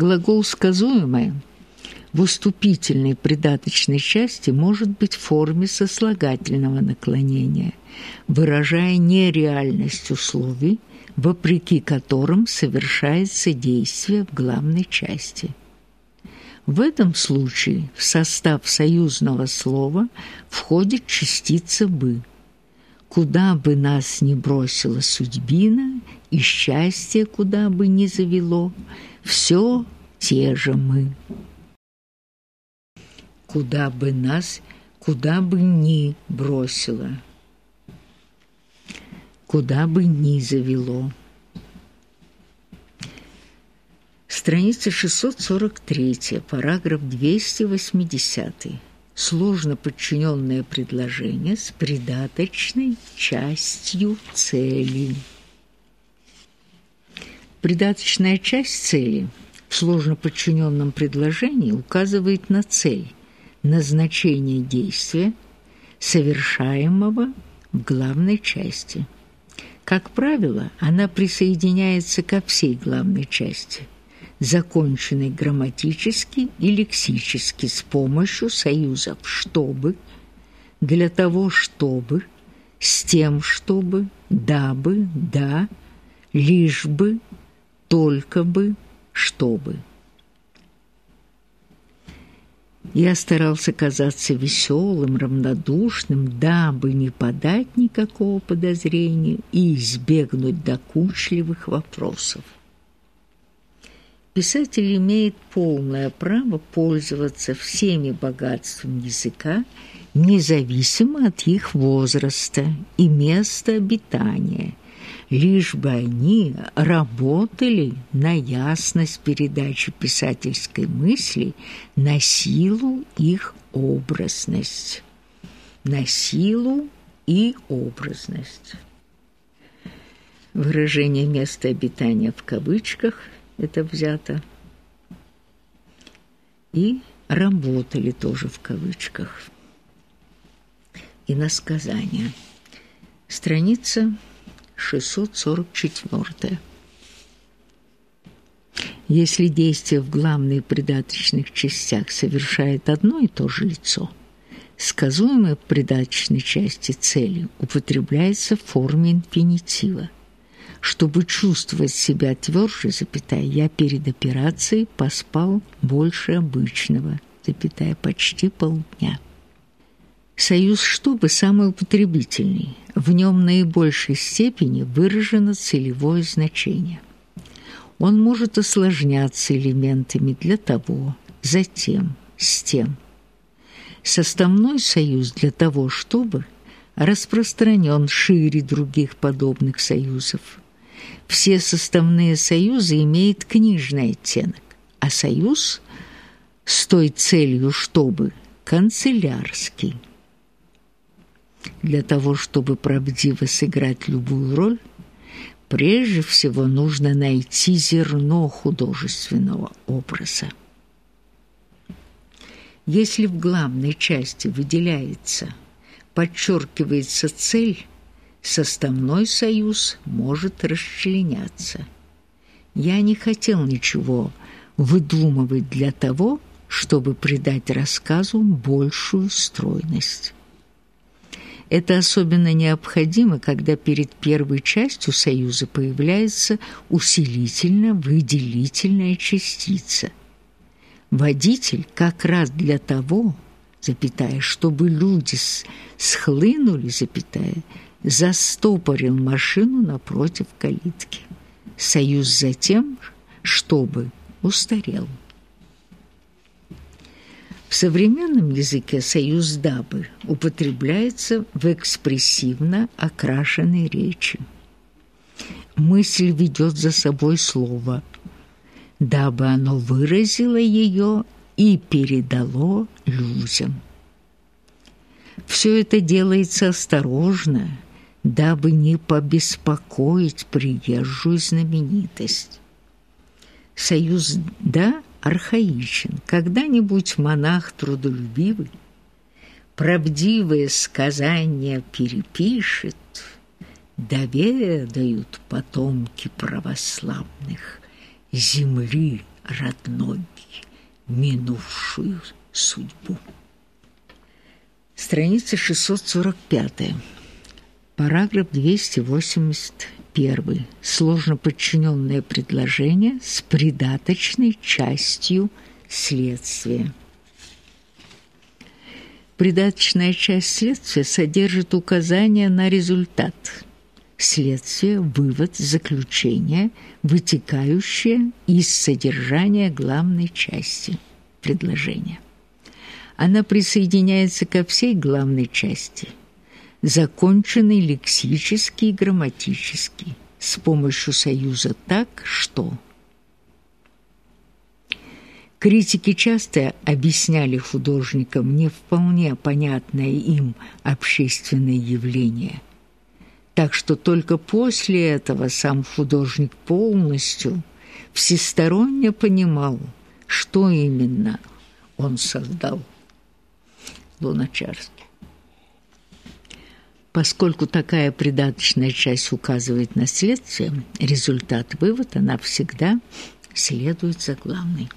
Глагол «сказуемое» в уступительной придаточной части может быть в форме сослагательного наклонения, выражая нереальность условий, вопреки которым совершается действие в главной части. В этом случае в состав союзного слова входит частица «бы». Куда бы нас ни бросила судьбина, и счастье куда бы ни завело, все те же мы. Куда бы нас, куда бы ни бросило, куда бы ни завело. Страница 643, параграф 280. Сложно подчиненное предложение с придаточной частью цели. Придаточная часть цели в сложно подчиненном предложении указывает на цель, назначение действия, совершаемого в главной части. Как правило, она присоединяется ко всей главной части – законченный грамматически и лексически с помощью союзов «чтобы», «для того, чтобы», «с тем, чтобы», «дабы», «да», «лишь бы», «только бы», «чтобы». Я старался казаться веселым, равнодушным, дабы не подать никакого подозрения и избегнуть докучливых вопросов. Писатель имеет полное право пользоваться всеми богатствами языка, независимо от их возраста и места обитания, лишь бы они работали на ясность передачи писательской мысли, на силу их образность. На силу и образность. Выражение места обитания в кавычках – это взято. И работали тоже в кавычках. И на сказание. Страница 644. Если действие в главной придаточных частях совершает одно и то же лицо, сказуемое в придаточной части цели употребляется в форме инфинитива – чтобы чувствовать себя тверже, запятая, я перед операцией поспал больше обычного, запятая, почти полдня. Союз «чтобы» самый употребительный. В нем наибольшей степени выражено целевое значение. Он может осложняться элементами для того, затем, с тем. Составной союз для того, чтобы распространен шире других подобных союзов – все составные союзы имеют книжный оттенок, а союз с той целью, чтобы канцелярский. Для того, чтобы правдиво сыграть любую роль, прежде всего нужно найти зерно художественного образа. Если в главной части выделяется, подчеркивается цель, составной союз может расчленяться. Я не хотел ничего выдумывать для того, чтобы придать рассказу большую стройность. Это особенно необходимо, когда перед первой частью союза появляется усилительно-выделительная частица. Водитель как раз для того, запятая, чтобы люди схлынули, запятая, застопорил машину напротив калитки. Союз затем, чтобы устарел. В современном языке союз «дабы» употребляется в экспрессивно окрашенной речи. Мысль ведет за собой слово, дабы оно выразило ее и передало людям. Все это делается осторожно – дабы не побеспокоить приезжую знаменитость. Союз «да» архаичен. Когда-нибудь монах трудолюбивый правдивые сказания перепишет, доведают потомки православных земли родной минувшую судьбу. Страница 645. Параграф 281. Сложно подчиненное предложение с придаточной частью следствия. Придаточная часть следствия содержит указание на результат – следствие, вывод, заключение, вытекающее из содержания главной части предложения. Она присоединяется ко всей главной части, законченной лексически и грамматически, с помощью союза так, что... Критики часто объясняли художникам не вполне понятное им общественное явление – так что только после этого сам художник полностью, всесторонне понимал, что именно он создал. Луначарский. Поскольку такая придаточная часть указывает на следствие, результат-вывод, она всегда следует за главной.